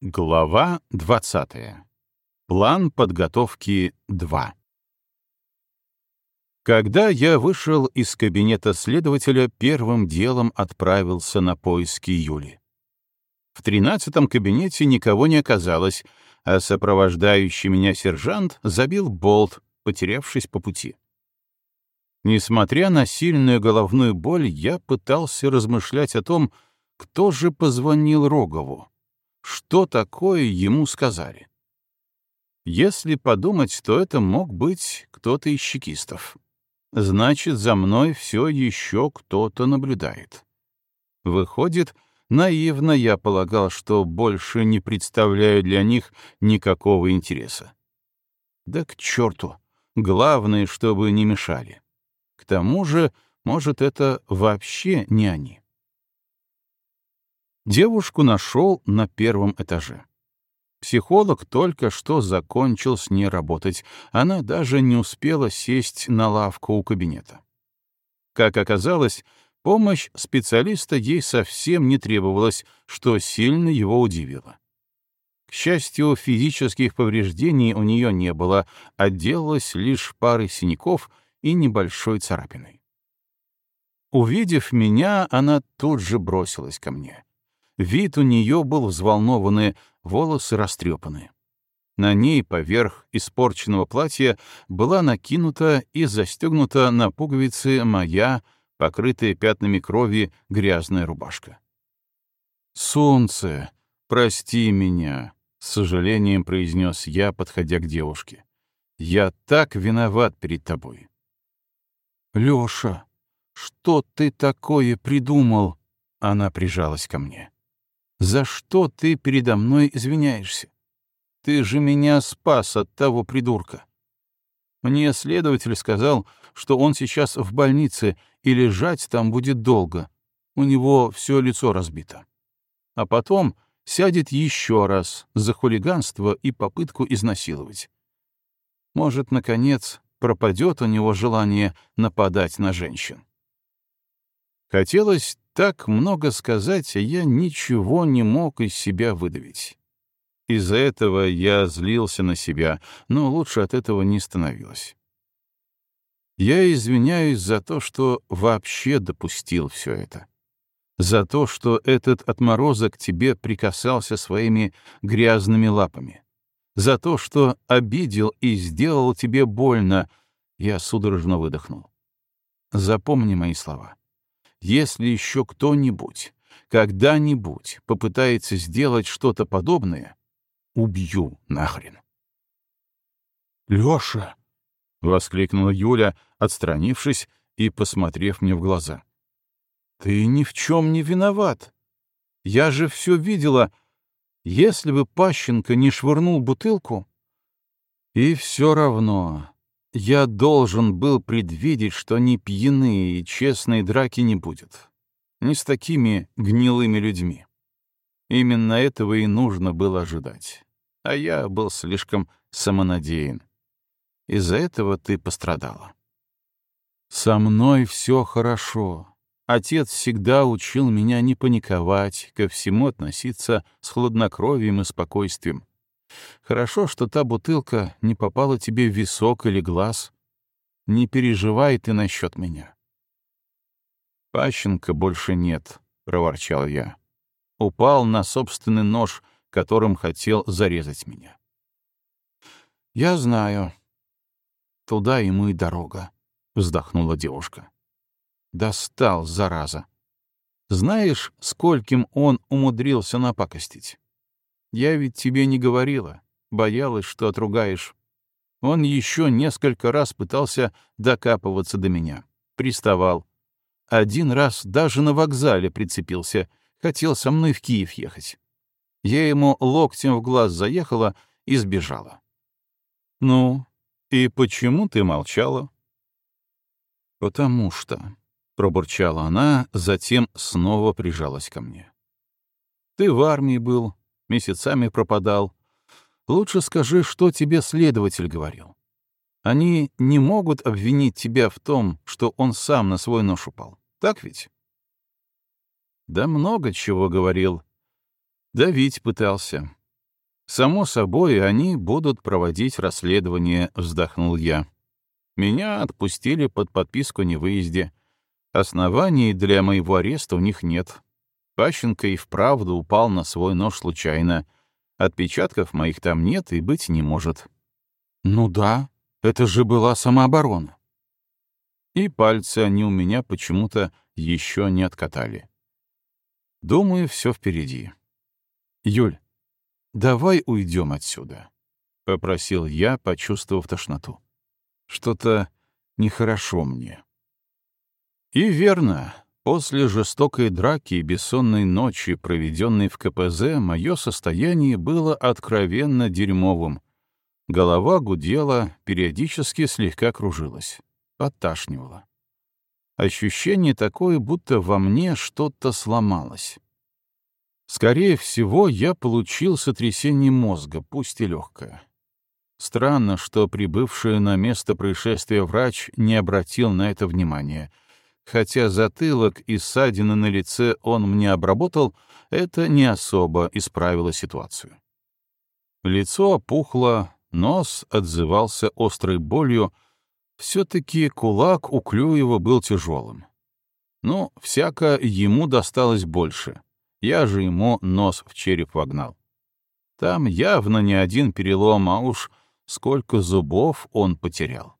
Глава 20. План подготовки 2. Когда я вышел из кабинета следователя, первым делом отправился на поиски Юли. В тринадцатом кабинете никого не оказалось, а сопровождающий меня сержант забил болт, потерявшись по пути. Несмотря на сильную головную боль, я пытался размышлять о том, кто же позвонил Рогову что такое ему сказали. Если подумать, то это мог быть кто-то из чекистов. Значит, за мной все еще кто-то наблюдает. Выходит, наивно я полагал, что больше не представляю для них никакого интереса. Да к черту! Главное, чтобы не мешали. К тому же, может, это вообще не они. Девушку нашел на первом этаже. Психолог только что закончил с ней работать, она даже не успела сесть на лавку у кабинета. Как оказалось, помощь специалиста ей совсем не требовалась, что сильно его удивило. К счастью, физических повреждений у нее не было, отделалась лишь парой синяков и небольшой царапиной. Увидев меня, она тут же бросилась ко мне. Вид у нее был взволнованный, волосы растрепаны. На ней поверх испорченного платья была накинута и застегнута на пуговицы моя, покрытая пятнами крови, грязная рубашка. «Солнце, прости меня», — с сожалением произнес я, подходя к девушке. «Я так виноват перед тобой». «Лёша, что ты такое придумал?» Она прижалась ко мне. За что ты передо мной извиняешься? Ты же меня спас от того придурка. Мне следователь сказал, что он сейчас в больнице и лежать там будет долго. У него все лицо разбито. А потом сядет еще раз за хулиганство и попытку изнасиловать. Может, наконец, пропадет у него желание нападать на женщин. Хотелось так много сказать, а я ничего не мог из себя выдавить. Из-за этого я злился на себя, но лучше от этого не становилось. Я извиняюсь за то, что вообще допустил все это. За то, что этот отморозок тебе прикасался своими грязными лапами. За то, что обидел и сделал тебе больно, я судорожно выдохнул. Запомни мои слова если еще кто-нибудь когда-нибудь попытается сделать что-то подобное, убью нахрен. «Леша!» — воскликнула Юля, отстранившись и посмотрев мне в глаза. «Ты ни в чем не виноват. Я же все видела. Если бы Пащенко не швырнул бутылку...» «И все равно я должен был предвидеть, что ни пьяные и честные драки не будет. Не с такими гнилыми людьми. Именно этого и нужно было ожидать. А я был слишком самонадеян. Из-за этого ты пострадала. Со мной все хорошо. Отец всегда учил меня не паниковать, ко всему относиться с хладнокровием и спокойствием. Хорошо, что та бутылка не попала тебе в висок или глаз. Не переживай ты насчет меня. Пащенко больше нет, — проворчал я. Упал на собственный нож, которым хотел зарезать меня. Я знаю. Туда ему и дорога, — вздохнула девушка. Достал, зараза. Знаешь, скольким он умудрился напакостить? Я ведь тебе не говорила, боялась, что отругаешь. Он еще несколько раз пытался докапываться до меня, приставал. Один раз даже на вокзале прицепился, хотел со мной в Киев ехать. Я ему локтем в глаз заехала и сбежала. «Ну, и почему ты молчала?» «Потому что...» — пробурчала она, затем снова прижалась ко мне. «Ты в армии был, месяцами пропадал. Лучше скажи, что тебе следователь говорил. Они не могут обвинить тебя в том, что он сам на свой нож упал. Так ведь? Да много чего говорил. Давить пытался. Само собой, они будут проводить расследование, вздохнул я. Меня отпустили под подписку невыезде. Оснований для моего ареста у них нет. Пащенко и вправду упал на свой нож случайно. Отпечатков моих там нет и быть не может. Ну да, это же была самооборона. И пальцы они у меня почему-то еще не откатали. Думаю, все впереди. Юль, давай уйдем отсюда, — попросил я, почувствовав тошноту. Что-то нехорошо мне. И верно, после жестокой драки и бессонной ночи, проведенной в КПЗ, мое состояние было откровенно дерьмовым. Голова гудела, периодически слегка кружилась, подташнивала. Ощущение такое, будто во мне что-то сломалось. Скорее всего, я получил сотрясение мозга, пусть и легкое. Странно, что прибывший на место происшествия врач не обратил на это внимания. Хотя затылок и ссадины на лице он мне обработал, это не особо исправило ситуацию. Лицо опухло, нос отзывался острой болью, все-таки кулак у Клюева был тяжелым. Ну, всяко ему досталось больше. Я же ему нос в череп вогнал. Там явно не один перелом, а уж сколько зубов он потерял.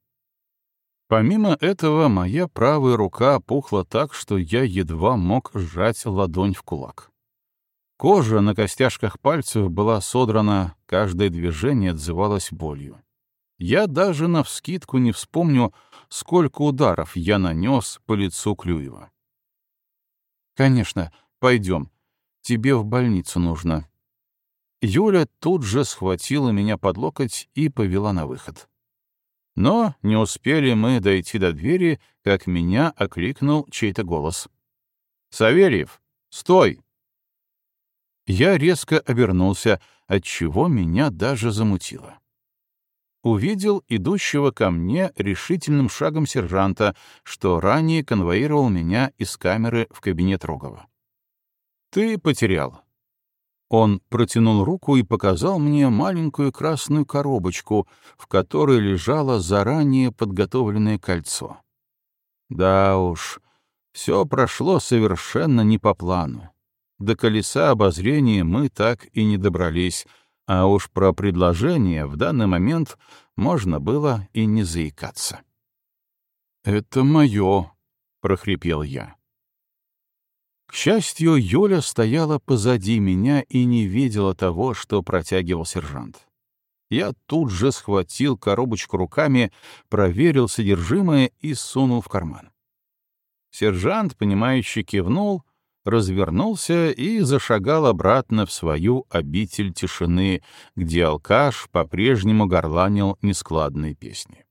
Помимо этого, моя правая рука пухла так, что я едва мог сжать ладонь в кулак. Кожа на костяшках пальцев была содрана, каждое движение отзывалось болью. Я даже навскидку не вспомню, сколько ударов я нанес по лицу Клюева. «Конечно, пойдем. Тебе в больницу нужно». Юля тут же схватила меня под локоть и повела на выход. Но не успели мы дойти до двери, как меня окликнул чей-то голос. «Савельев, стой!» Я резко обернулся, отчего меня даже замутило увидел идущего ко мне решительным шагом сержанта, что ранее конвоировал меня из камеры в кабинет Рогова. «Ты потерял». Он протянул руку и показал мне маленькую красную коробочку, в которой лежало заранее подготовленное кольцо. Да уж, все прошло совершенно не по плану. До колеса обозрения мы так и не добрались — а уж про предложение в данный момент можно было и не заикаться. «Это мое», — прохрипел я. К счастью, Юля стояла позади меня и не видела того, что протягивал сержант. Я тут же схватил коробочку руками, проверил содержимое и сунул в карман. Сержант, понимающе кивнул развернулся и зашагал обратно в свою обитель тишины, где алкаш по-прежнему горланил нескладные песни.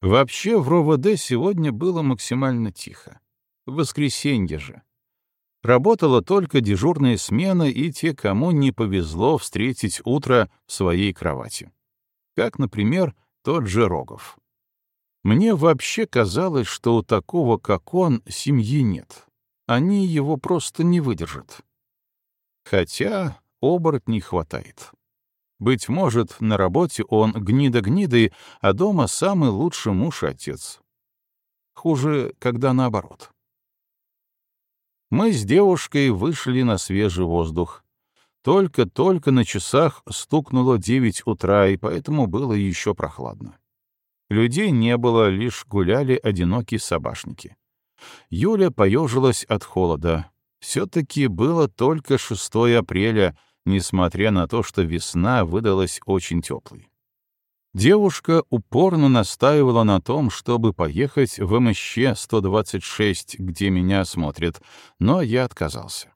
Вообще в РОВД сегодня было максимально тихо. Воскресенье же. Работала только дежурная смена и те, кому не повезло встретить утро в своей кровати. Как, например, тот же Рогов. Мне вообще казалось, что у такого, как он, семьи нет они его просто не выдержат. Хотя оборотней хватает. Быть может, на работе он гнида гнидой, а дома самый лучший муж и отец. Хуже, когда наоборот. Мы с девушкой вышли на свежий воздух. Только-только на часах стукнуло девять утра, и поэтому было еще прохладно. Людей не было, лишь гуляли одинокие собашники. Юля поежилась от холода. Все-таки было только 6 апреля, несмотря на то, что весна выдалась очень теплой. Девушка упорно настаивала на том, чтобы поехать в МЩ-126, где меня смотрят, но я отказался.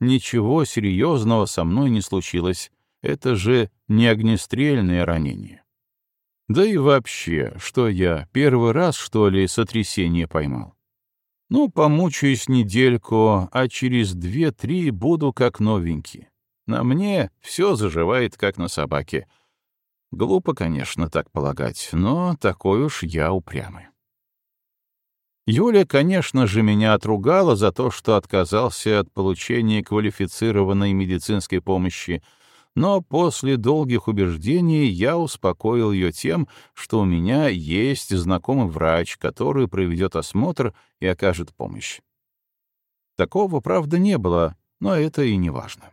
Ничего серьезного со мной не случилось, это же не огнестрельное ранение. Да и вообще, что я, первый раз, что ли, сотрясение поймал? Ну, помучаюсь недельку, а через две-три буду как новенький. На мне все заживает, как на собаке. Глупо, конечно, так полагать, но такой уж я упрямый. Юля, конечно же, меня отругала за то, что отказался от получения квалифицированной медицинской помощи, Но после долгих убеждений я успокоил ее тем, что у меня есть знакомый врач, который проведет осмотр и окажет помощь. Такого, правда, не было, но это и не важно.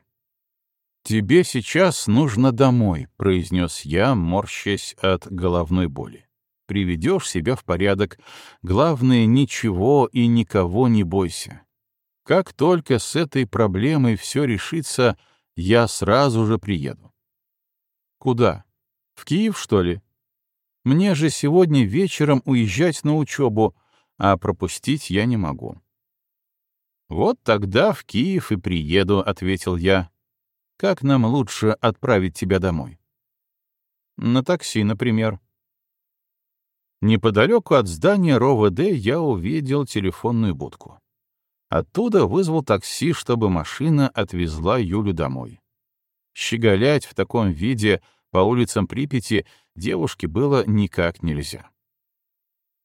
«Тебе сейчас нужно домой», — произнес я, морщась от головной боли. «Приведешь себя в порядок. Главное, ничего и никого не бойся. Как только с этой проблемой все решится, я сразу же приеду». «Куда? В Киев, что ли? Мне же сегодня вечером уезжать на учебу, а пропустить я не могу. «Вот тогда в Киев и приеду», — ответил я. «Как нам лучше отправить тебя домой?» «На такси, например». Неподалеку от здания РОВД я увидел телефонную будку. Оттуда вызвал такси, чтобы машина отвезла Юлю домой. Щеголять в таком виде по улицам Припяти девушке было никак нельзя.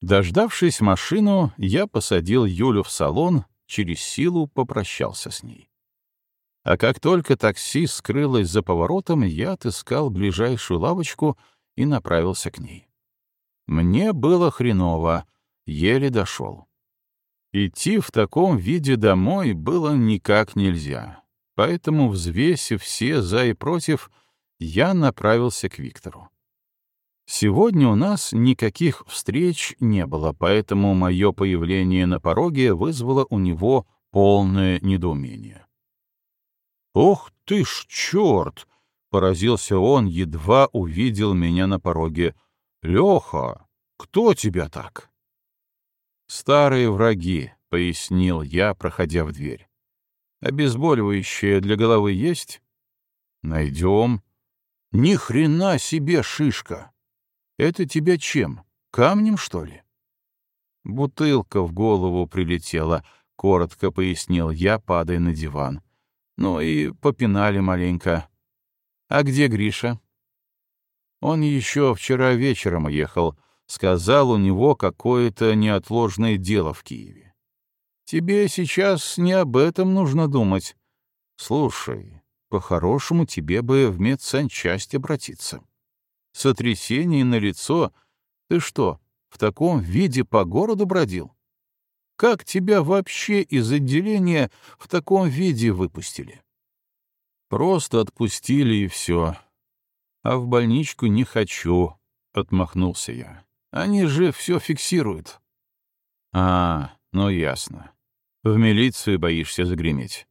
Дождавшись машину, я посадил Юлю в салон, через силу попрощался с ней. А как только такси скрылось за поворотом, я отыскал ближайшую лавочку и направился к ней. Мне было хреново, еле дошел. Идти в таком виде домой было никак нельзя, поэтому, взвесив все «за» и «против», я направился к Виктору. Сегодня у нас никаких встреч не было, поэтому мое появление на пороге вызвало у него полное недоумение. «Ох ты ж черт!» — поразился он, едва увидел меня на пороге. «Леха, кто тебя так?» «Старые враги», — пояснил я, проходя в дверь. «Обезболивающее для головы есть?» «Найдем». «Ни хрена себе шишка!» Это тебя чем? Камнем, что ли? Бутылка в голову прилетела, коротко пояснил я, падая на диван. Ну и попинали маленько. А где Гриша? Он еще вчера вечером ехал. Сказал, у него какое-то неотложное дело в Киеве. Тебе сейчас не об этом нужно думать. Слушай, по-хорошему тебе бы в медсанчасть обратиться сотрясение на лицо. Ты что, в таком виде по городу бродил? Как тебя вообще из отделения в таком виде выпустили? Просто отпустили и все. А в больничку не хочу, — отмахнулся я. Они же все фиксируют. А, ну ясно. В милицию боишься загреметь.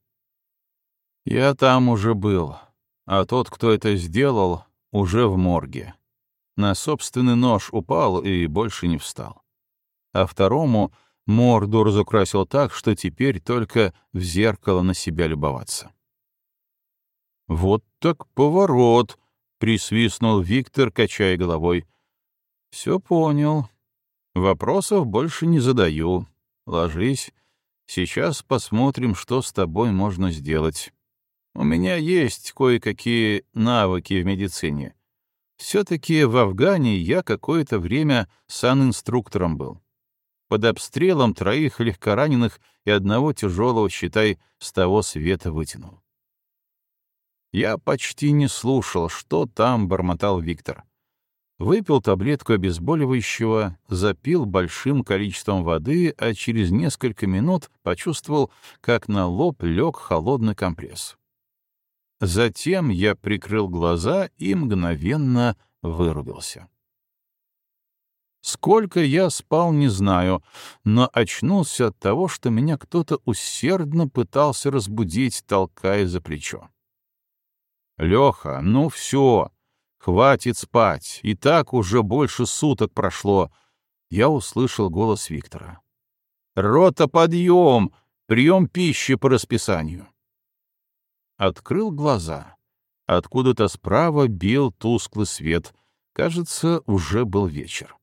Я там уже был, а тот, кто это сделал, уже в морге. На собственный нож упал и больше не встал. А второму морду разукрасил так, что теперь только в зеркало на себя любоваться. «Вот так поворот!» — присвистнул Виктор, качая головой. «Все понял. Вопросов больше не задаю. Ложись. Сейчас посмотрим, что с тобой можно сделать. У меня есть кое-какие навыки в медицине. Все-таки в Афгане я какое-то время санинструктором был. Под обстрелом троих легкораненых и одного тяжелого, считай, с того света вытянул. Я почти не слушал, что там бормотал Виктор. Выпил таблетку обезболивающего, запил большим количеством воды, а через несколько минут почувствовал, как на лоб лег холодный компресс. Затем я прикрыл глаза и мгновенно вырубился. Сколько я спал, не знаю, но очнулся от того, что меня кто-то усердно пытался разбудить, толкая за плечо. «Леха, ну все, хватит спать, и так уже больше суток прошло», — я услышал голос Виктора. «Рота, подъем! Прием пищи по расписанию!» открыл глаза. Откуда-то справа бил тусклый свет. Кажется, уже был вечер.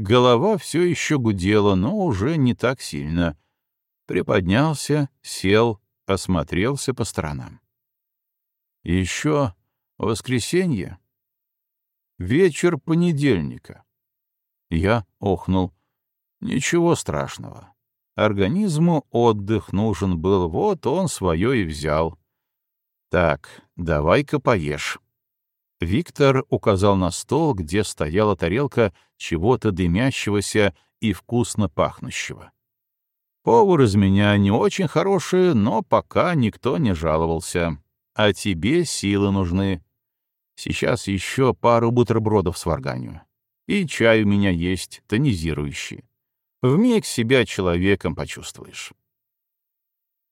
Голова все еще гудела, но уже не так сильно. Приподнялся, сел, осмотрелся по сторонам. Еще воскресенье. Вечер понедельника. Я охнул. Ничего страшного. Организму отдых нужен был, вот он свое и взял. Так, давай-ка поешь». Виктор указал на стол, где стояла тарелка чего-то дымящегося и вкусно пахнущего. Повар из меня не очень хороший, но пока никто не жаловался. А тебе силы нужны. Сейчас еще пару бутербродов сварганю. И чай у меня есть, тонизирующий. Вмиг себя человеком почувствуешь.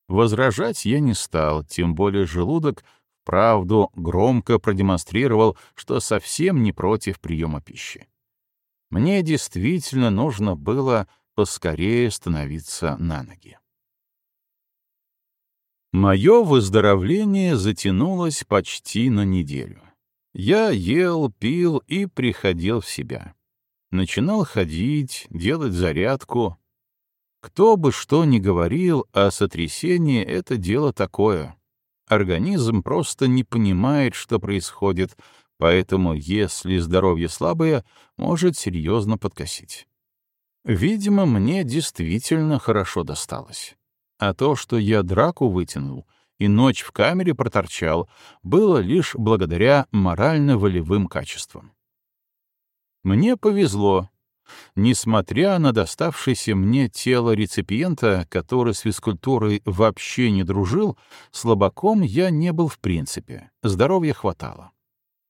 Возражать я не стал, тем более желудок вправду громко продемонстрировал, что совсем не против приема пищи. Мне действительно нужно было поскорее становиться на ноги. Мое выздоровление затянулось почти на неделю. Я ел, пил и приходил в себя. Начинал ходить, делать зарядку. Кто бы что ни говорил, а сотрясение — это дело такое. Организм просто не понимает, что происходит, поэтому, если здоровье слабое, может серьезно подкосить. Видимо, мне действительно хорошо досталось. А то, что я драку вытянул и ночь в камере проторчал, было лишь благодаря морально-волевым качествам. Мне повезло. Несмотря на доставшееся мне тело реципиента, который с физкультурой вообще не дружил, слабаком я не был в принципе, здоровья хватало.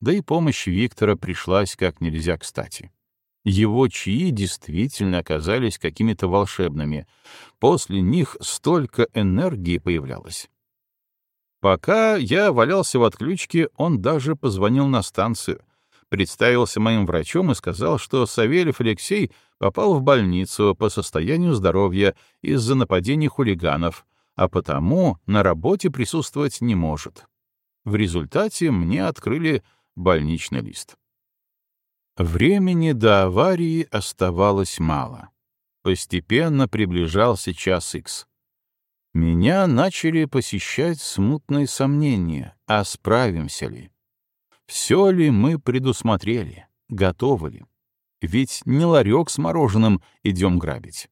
Да и помощь Виктора пришлась как нельзя кстати. Его чаи действительно оказались какими-то волшебными. После них столько энергии появлялось. Пока я валялся в отключке, он даже позвонил на станцию, представился моим врачом и сказал, что Савельев Алексей попал в больницу по состоянию здоровья из-за нападений хулиганов, а потому на работе присутствовать не может. В результате мне открыли больничный лист. Времени до аварии оставалось мало. Постепенно приближался час икс. Меня начали посещать смутные сомнения, а справимся ли? Все ли мы предусмотрели, готовы ли? Ведь не ларек с мороженым идем грабить.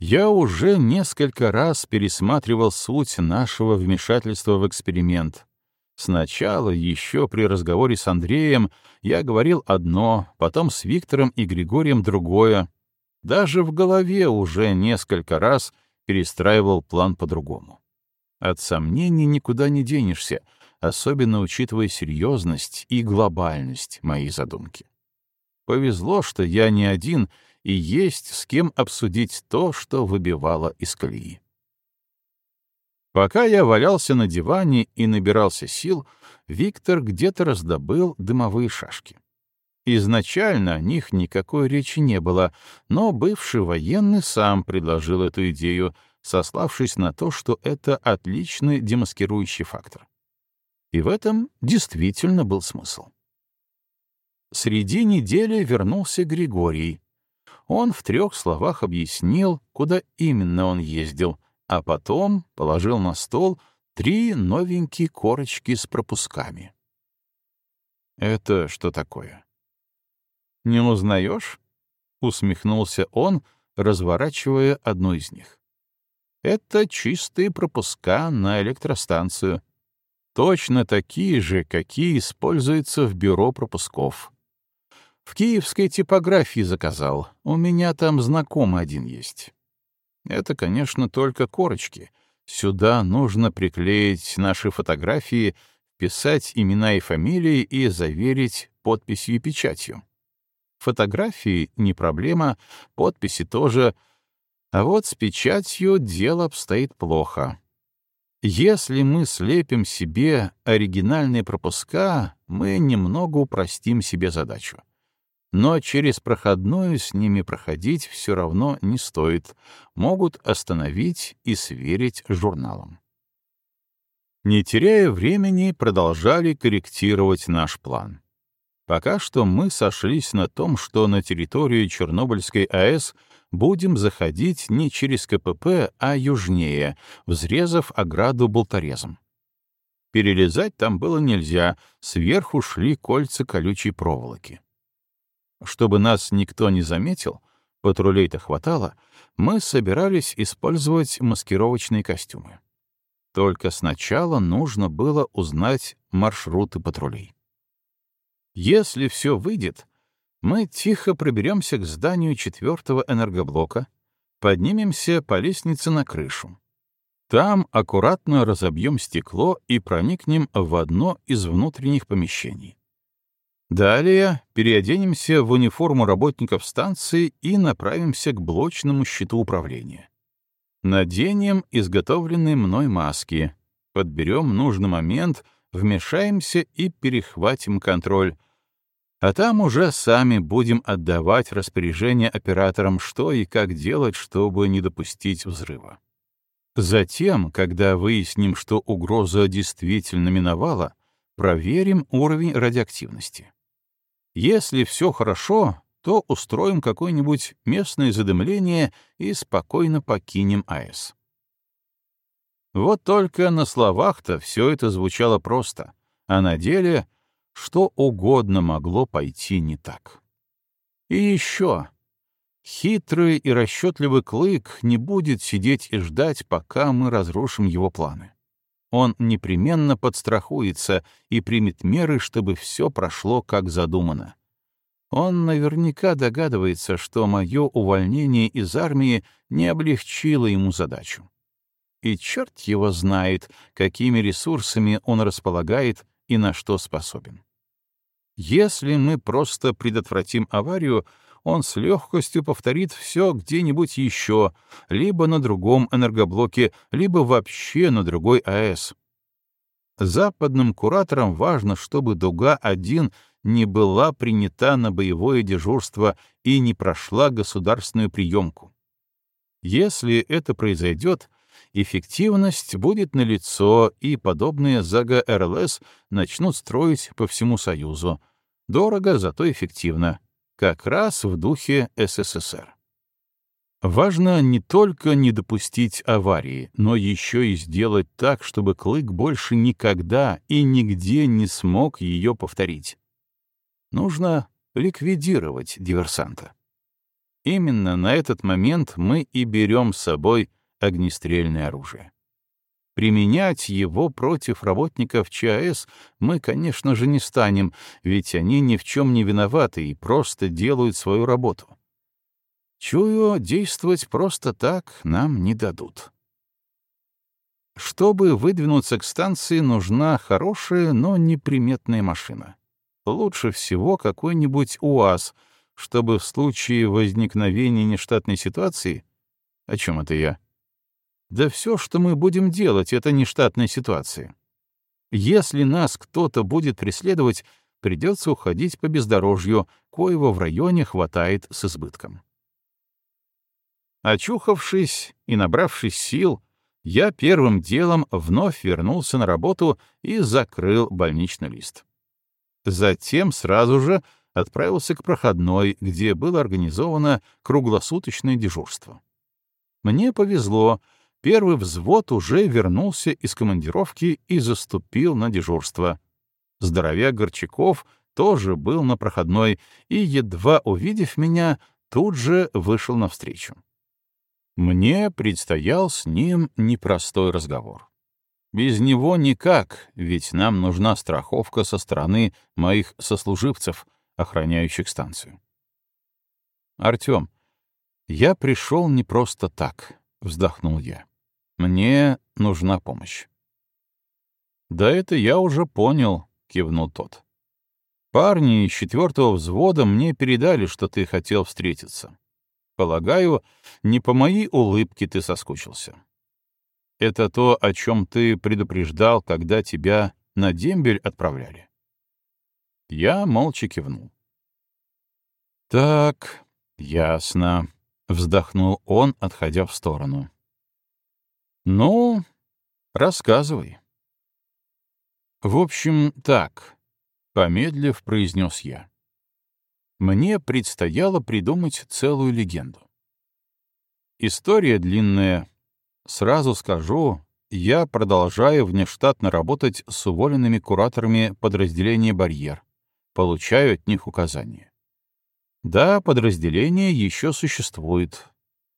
Я уже несколько раз пересматривал суть нашего вмешательства в эксперимент, Сначала, еще при разговоре с Андреем, я говорил одно, потом с Виктором и Григорием другое. Даже в голове уже несколько раз перестраивал план по-другому. От сомнений никуда не денешься, особенно учитывая серьезность и глобальность моей задумки. Повезло, что я не один, и есть с кем обсудить то, что выбивало из колеи. Пока я валялся на диване и набирался сил, Виктор где-то раздобыл дымовые шашки. Изначально о них никакой речи не было, но бывший военный сам предложил эту идею, сославшись на то, что это отличный демаскирующий фактор. И в этом действительно был смысл. Среди недели вернулся Григорий. Он в трех словах объяснил, куда именно он ездил, а потом положил на стол три новенькие корочки с пропусками. «Это что такое?» «Не узнаешь?» — усмехнулся он, разворачивая одну из них. «Это чистые пропуска на электростанцию. Точно такие же, какие используются в бюро пропусков. В киевской типографии заказал. У меня там знакомый один есть. Это, конечно, только корочки. Сюда нужно приклеить наши фотографии, писать имена и фамилии и заверить подписью и печатью. Фотографии — не проблема, подписи тоже. А вот с печатью дело обстоит плохо. Если мы слепим себе оригинальные пропуска, мы немного упростим себе задачу но через проходную с ними проходить все равно не стоит, могут остановить и сверить журналом. Не теряя времени, продолжали корректировать наш план. Пока что мы сошлись на том, что на территорию Чернобыльской АЭС будем заходить не через КПП, а южнее, взрезав ограду болторезом. Перелезать там было нельзя, сверху шли кольца колючей проволоки. Чтобы нас никто не заметил, патрулей-то хватало, мы собирались использовать маскировочные костюмы. Только сначала нужно было узнать маршруты патрулей. Если все выйдет, мы тихо проберемся к зданию четвертого энергоблока, поднимемся по лестнице на крышу. Там аккуратно разобьем стекло и проникнем в одно из внутренних помещений. Далее переоденемся в униформу работников станции и направимся к блочному щиту управления. Наденем изготовленные мной маски, подберем нужный момент, вмешаемся и перехватим контроль. А там уже сами будем отдавать распоряжение операторам, что и как делать, чтобы не допустить взрыва. Затем, когда выясним, что угроза действительно миновала, проверим уровень радиоактивности. Если все хорошо, то устроим какое-нибудь местное задымление и спокойно покинем АЭС. Вот только на словах-то все это звучало просто, а на деле что угодно могло пойти не так. И еще. Хитрый и расчетливый клык не будет сидеть и ждать, пока мы разрушим его планы. Он непременно подстрахуется и примет меры, чтобы все прошло как задумано. Он наверняка догадывается, что мое увольнение из армии не облегчило ему задачу. И черт его знает, какими ресурсами он располагает и на что способен. Если мы просто предотвратим аварию, он с легкостью повторит все где-нибудь еще, либо на другом энергоблоке, либо вообще на другой АЭС. Западным кураторам важно, чтобы Дуга-1 не была принята на боевое дежурство и не прошла государственную приемку. Если это произойдет, эффективность будет налицо, и подобные ЗАГА РЛС начнут строить по всему Союзу. Дорого, зато эффективно. Как раз в духе СССР. Важно не только не допустить аварии, но еще и сделать так, чтобы Клык больше никогда и нигде не смог ее повторить. Нужно ликвидировать диверсанта. Именно на этот момент мы и берем с собой огнестрельное оружие. Применять его против работников ЧАЭС мы, конечно же, не станем, ведь они ни в чем не виноваты и просто делают свою работу. Чую, действовать просто так нам не дадут. Чтобы выдвинуться к станции, нужна хорошая, но неприметная машина. Лучше всего какой-нибудь УАЗ, чтобы в случае возникновения нештатной ситуации... О чем это я? Да все, что мы будем делать, это нештатная ситуация. Если нас кто-то будет преследовать, придется уходить по бездорожью, коего в районе хватает с избытком. Очухавшись и набравшись сил, я первым делом вновь вернулся на работу и закрыл больничный лист. Затем сразу же отправился к проходной, где было организовано круглосуточное дежурство. Мне повезло, первый взвод уже вернулся из командировки и заступил на дежурство. Здоровяк Горчаков тоже был на проходной и, едва увидев меня, тут же вышел навстречу. Мне предстоял с ним непростой разговор. Без него никак, ведь нам нужна страховка со стороны моих сослуживцев, охраняющих станцию. Артем, я пришел не просто так, вздохнул я. Мне нужна помощь. Да это я уже понял, кивнул тот. Парни из четвертого взвода мне передали, что ты хотел встретиться. Полагаю, не по моей улыбке ты соскучился. Это то, о чем ты предупреждал, когда тебя на дембель отправляли. Я молча кивнул. Так, ясно, вздохнул он, отходя в сторону. «Ну, рассказывай». «В общем, так», — помедлив произнес я. Мне предстояло придумать целую легенду. История длинная. Сразу скажу, я продолжаю внештатно работать с уволенными кураторами подразделения «Барьер», получаю от них указания. Да, подразделение еще существует,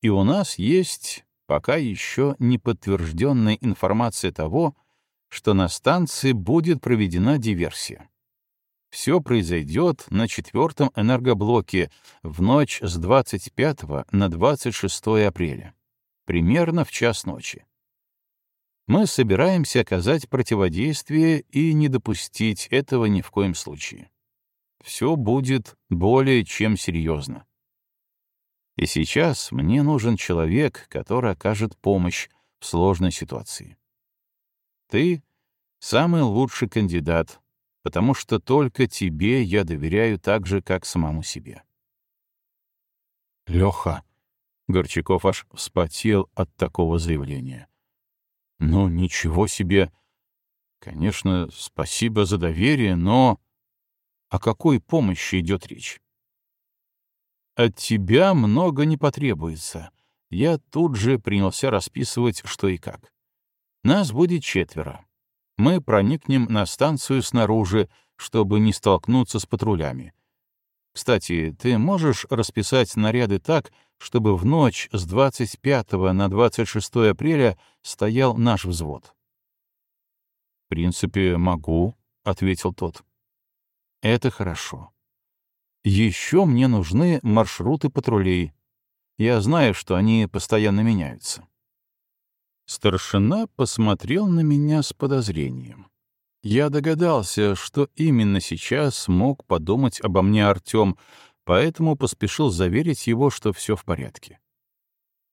и у нас есть пока еще не подтвержденная информация того, что на станции будет проведена диверсия. Все произойдет на четвертом энергоблоке в ночь с 25 на 26 апреля, примерно в час ночи. Мы собираемся оказать противодействие и не допустить этого ни в коем случае. Все будет более чем серьезно. И сейчас мне нужен человек, который окажет помощь в сложной ситуации. Ты — самый лучший кандидат, потому что только тебе я доверяю так же, как самому себе. Леха, Горчаков аж вспотел от такого заявления. Ну, ничего себе. Конечно, спасибо за доверие, но... О какой помощи идет речь? От тебя много не потребуется. Я тут же принялся расписывать, что и как. Нас будет четверо. Мы проникнем на станцию снаружи, чтобы не столкнуться с патрулями. Кстати, ты можешь расписать наряды так, чтобы в ночь с 25 на 26 апреля стоял наш взвод? — В принципе, могу, — ответил тот. — Это хорошо. Еще мне нужны маршруты патрулей. Я знаю, что они постоянно меняются. Старшина посмотрел на меня с подозрением. Я догадался, что именно сейчас мог подумать обо мне Артем, поэтому поспешил заверить его, что все в порядке.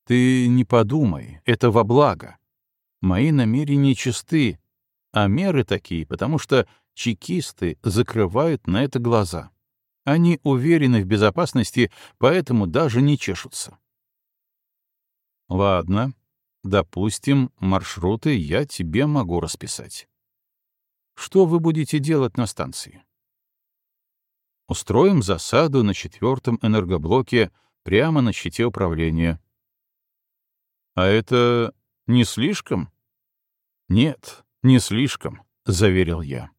«Ты не подумай, это во благо. Мои намерения чисты, а меры такие, потому что чекисты закрывают на это глаза. Они уверены в безопасности, поэтому даже не чешутся». «Ладно», Допустим, маршруты я тебе могу расписать. Что вы будете делать на станции? Устроим засаду на четвертом энергоблоке прямо на щите управления. А это не слишком? Нет, не слишком, заверил я.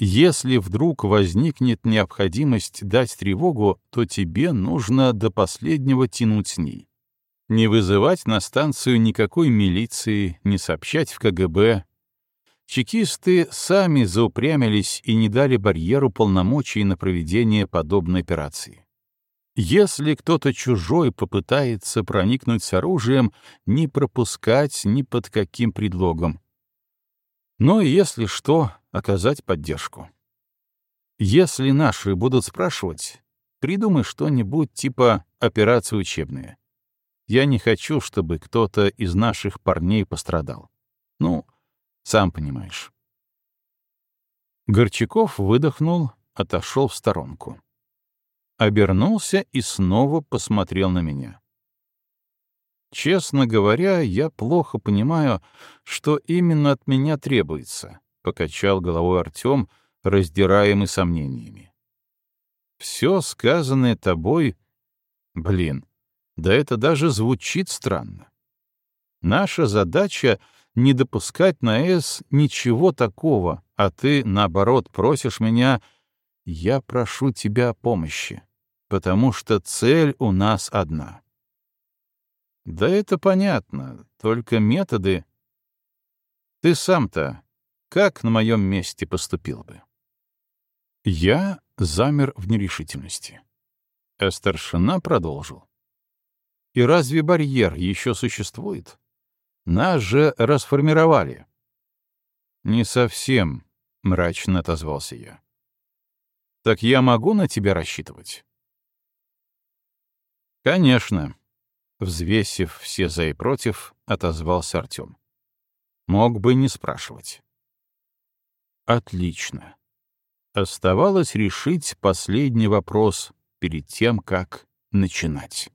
Если вдруг возникнет необходимость дать тревогу, то тебе нужно до последнего тянуть с ней. Не вызывать на станцию никакой милиции, не сообщать в КГБ. Чекисты сами заупрямились и не дали барьеру полномочий на проведение подобной операции. Если кто-то чужой попытается проникнуть с оружием, не пропускать ни под каким предлогом. Но если что, оказать поддержку. Если наши будут спрашивать, придумай что-нибудь типа операции учебные. Я не хочу, чтобы кто-то из наших парней пострадал. Ну, сам понимаешь. Горчаков выдохнул, отошел в сторонку. Обернулся и снова посмотрел на меня. «Честно говоря, я плохо понимаю, что именно от меня требуется», — покачал головой Артем, раздираемый сомнениями. «Все сказанное тобой... Блин, да это даже звучит странно. Наша задача — не допускать на С ничего такого, а ты, наоборот, просишь меня «я прошу тебя о помощи», потому что цель у нас одна. Да это понятно, только методы... Ты сам-то как на моем месте поступил бы? Я замер в нерешительности. А старшина продолжил. И разве барьер еще существует? Нас же расформировали. Не совсем, мрачно отозвался я. Так я могу на тебя рассчитывать? Конечно, взвесив все за и против, отозвался Артем. Мог бы не спрашивать. Отлично. Оставалось решить последний вопрос перед тем, как начинать.